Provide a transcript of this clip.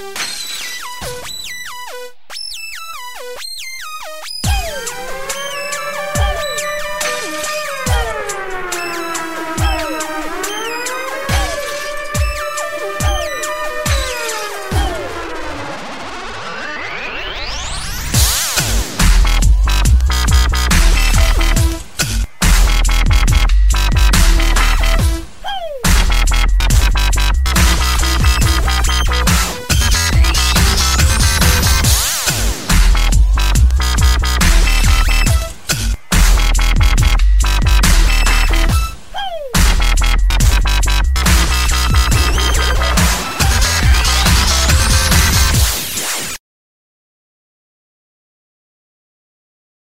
Bye.